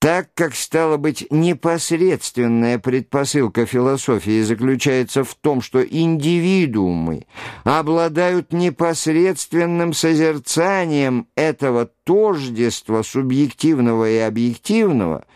Так как, стало быть, непосредственная предпосылка философии заключается в том, что индивидуумы обладают непосредственным созерцанием этого тождества субъективного и объективного,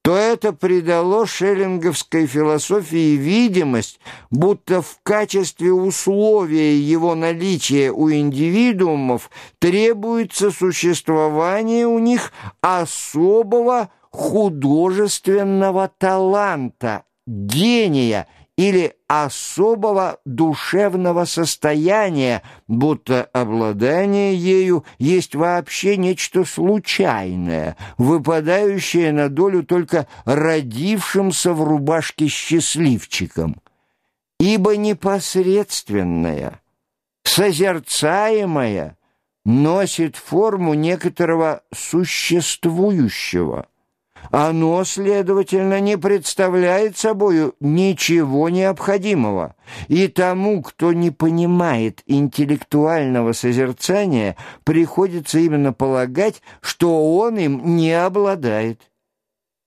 то это придало шеллинговской философии видимость, будто в качестве условия его наличия у индивидуумов требуется существование у них особого художественного таланта, гения или особого душевного состояния, будто обладание ею есть вообще нечто случайное, выпадающее на долю только родившимся в рубашке счастливчиком. Ибо непосредственное, созерцаемое носит форму некоторого существующего – оно, следовательно, не представляет собою ничего необходимого, и тому, кто не понимает интеллектуального созерцания, приходится именно полагать, что он им не обладает.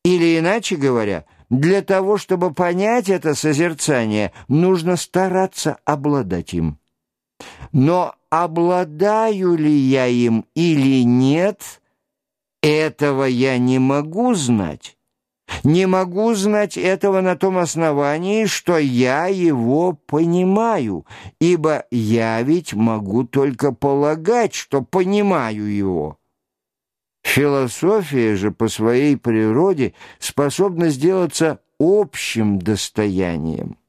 Или, иначе говоря, для того, чтобы понять это созерцание, нужно стараться обладать им. Но обладаю ли я им или нет – этого я не могу знать. Не могу знать этого на том основании, что я его понимаю, ибо я ведь могу только полагать, что понимаю его. Философия же по своей природе способна сделаться общим достоянием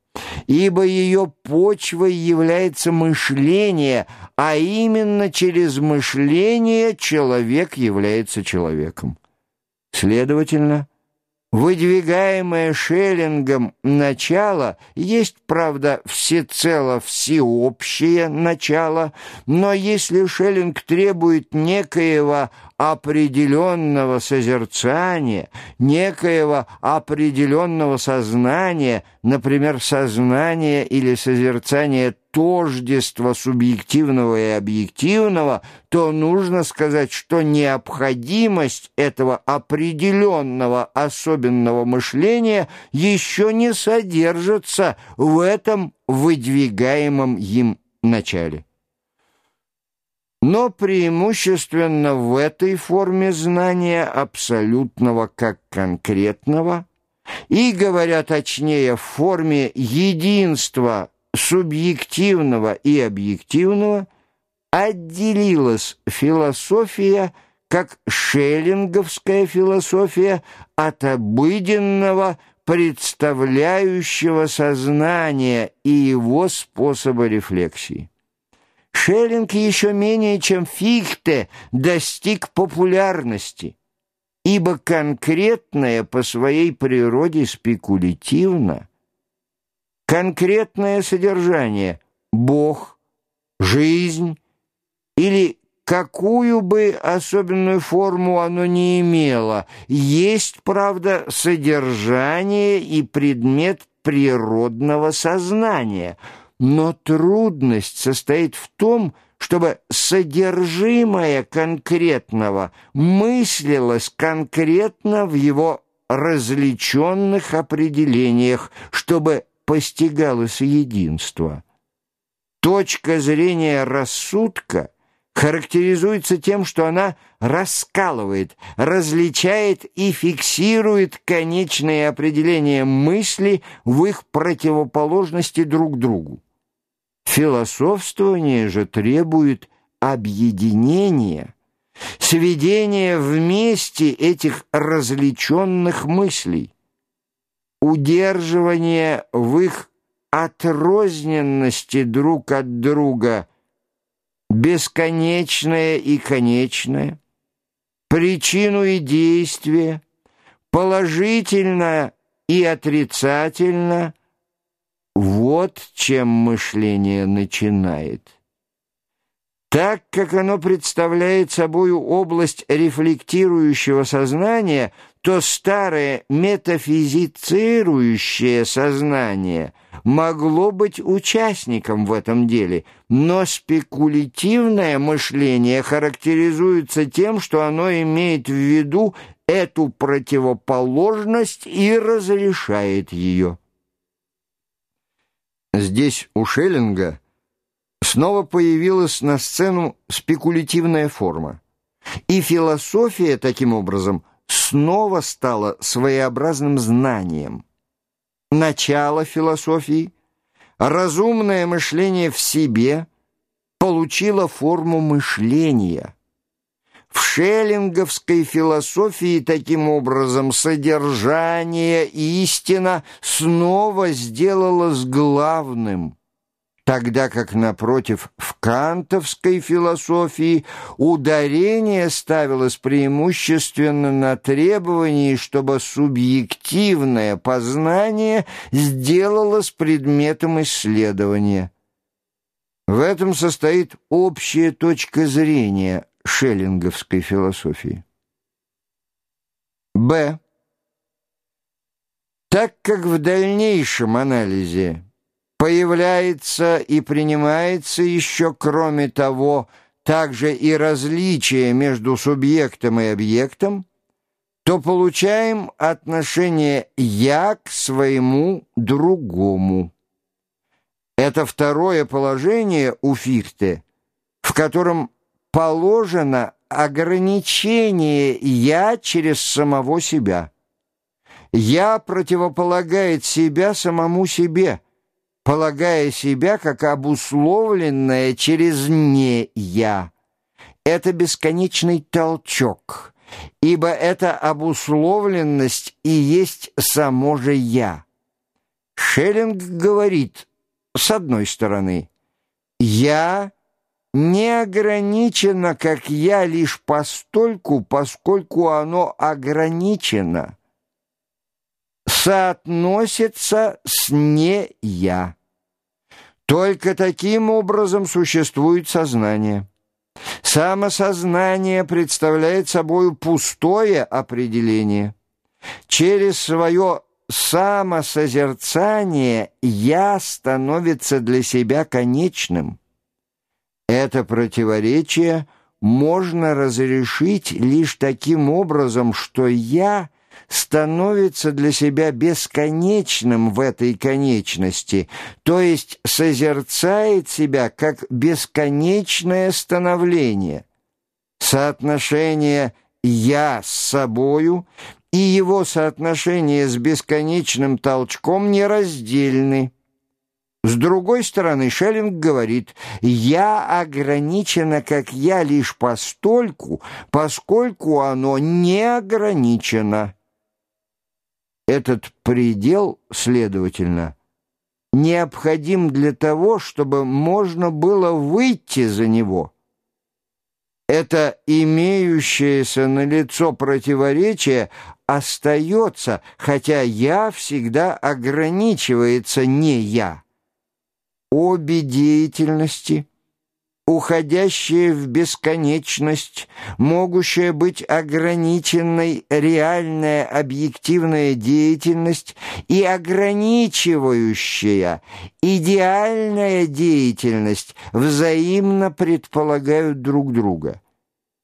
ибо ее почвой является мышление, а именно через мышление человек является человеком. Следовательно, Выдвигаемое Шеллингом начало есть, правда, всецело всеобщее начало, но если Шеллинг требует некоего определенного созерцания, некоего определенного сознания, например, сознания или созерцания тождества субъективного и объективного, то нужно сказать, что необходимость этого определенного особенного мышления еще не содержится в этом выдвигаемом им начале. Но преимущественно в этой форме знания абсолютного как конкретного и, говоря точнее, в форме единства субъективного и объективного отделилась философия как шеллинговская философия от обыденного представляющего сознания и его способа рефлексии. Шеллинг еще менее, чем Фихте, достиг популярности, ибо конкретное по своей природе спекулятивно. Конкретное содержание – Бог, жизнь или какую бы особенную форму оно не имело, есть, правда, содержание и предмет природного сознания – но трудность состоит в том, чтобы содержимое конкретного мыслилось конкретно в его различенных определениях, чтобы постигалось единство. Точка зрения рассудка характеризуется тем, что она раскалывает, различает и фиксирует конечные определения мысли в их противоположности друг другу. Философствование же требует объединения, сведения вместе этих различенных мыслей, удерживания в их отрозненности друг от друга бесконечное и конечное, причину и действие, положительно и отрицательно – вот чем мышление начинает. Так как оно представляет собою область рефлектирующего сознания, то старое метафизицирующее сознание могло быть участником в этом деле, но спекулятивное мышление характеризуется тем, что оно имеет в виду эту противоположность и разрешает ее. Здесь у Шеллинга снова появилась на сцену спекулятивная форма. И философия, таким образом, снова стала своеобразным знанием. Начало философии, разумное мышление в себе, получило форму мышления – в шеллинговской философии таким образом содержание истина снова сделалось главным, тогда как, напротив, в кантовской философии ударение ставилось преимущественно на требовании, чтобы субъективное познание сделалось предметом исследования. В этом состоит общая точка зрения шеллинговской философии. Б. Так как в дальнейшем анализе появляется и принимается еще, кроме того, также и различие между субъектом и объектом, то получаем отношение «я» к своему другому. Это второе положение у Фихте, в котором положено ограничение «я» через самого себя. «Я» противополагает себя самому себе, полагая себя как обусловленное через «не я». Это бесконечный толчок, ибо эта обусловленность и есть само же «я». Шеллинг говорит, с одной стороны, «я» не ограничено, как я, лишь постольку, поскольку оно ограничено, соотносится с «не я». Только таким образом существует сознание. Самосознание представляет собой пустое определение. Через свое самосозерцание «я» становится для себя конечным. Это противоречие можно разрешить лишь таким образом, что «я» становится для себя бесконечным в этой конечности, то есть созерцает себя как бесконечное становление. Соотношение «я» с собою и его соотношение с бесконечным толчком нераздельны. С другой стороны, Шеллинг говорит, «Я ограничено, как я, лишь постольку, поскольку оно не ограничено». Этот предел, следовательно, необходим для того, чтобы можно было выйти за него. Это имеющееся на лицо противоречие остается, хотя «я» всегда ограничивается не «я» обе деятельности, уходящие в бесконечность, могущая быть ограниченной реальная объективная деятельность и ограничивающая идеальная деятельность взаимно предполагают друг друга.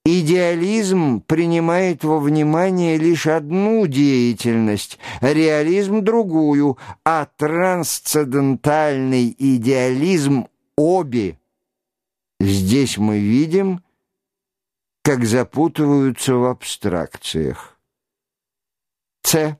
Идеализм принимает во внимание лишь одну деятельность, реализм — другую, а трансцендентальный идеализм — обе. Здесь мы видим, как запутываются в абстракциях. С.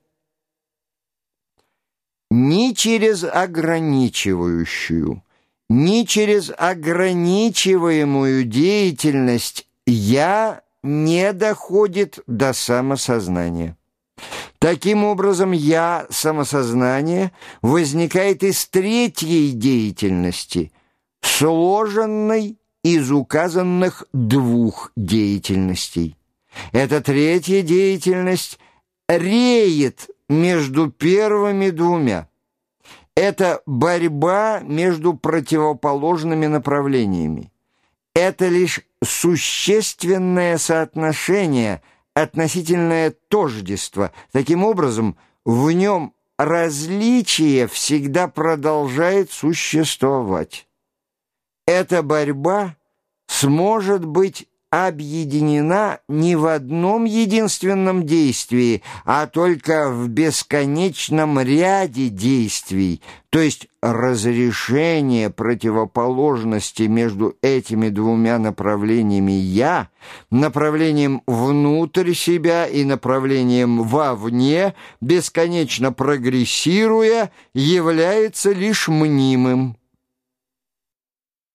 Ни через ограничивающую, ни через ограничиваемую деятельность «я» не доходит до самосознания. Таким образом, «я» самосознание возникает из третьей деятельности, сложенной из указанных двух деятельностей. Эта третья деятельность реет между первыми двумя. Это борьба между противоположными направлениями. Это лишь существенное соотношение, относительное тождество. Таким образом, в нем различие всегда продолжает существовать. Эта борьба сможет быть объединена не в одном единственном действии, а только в бесконечном ряде действий, то есть разрешение противоположности между этими двумя направлениями «я», направлением внутрь себя и направлением вовне, бесконечно прогрессируя, является лишь мнимым.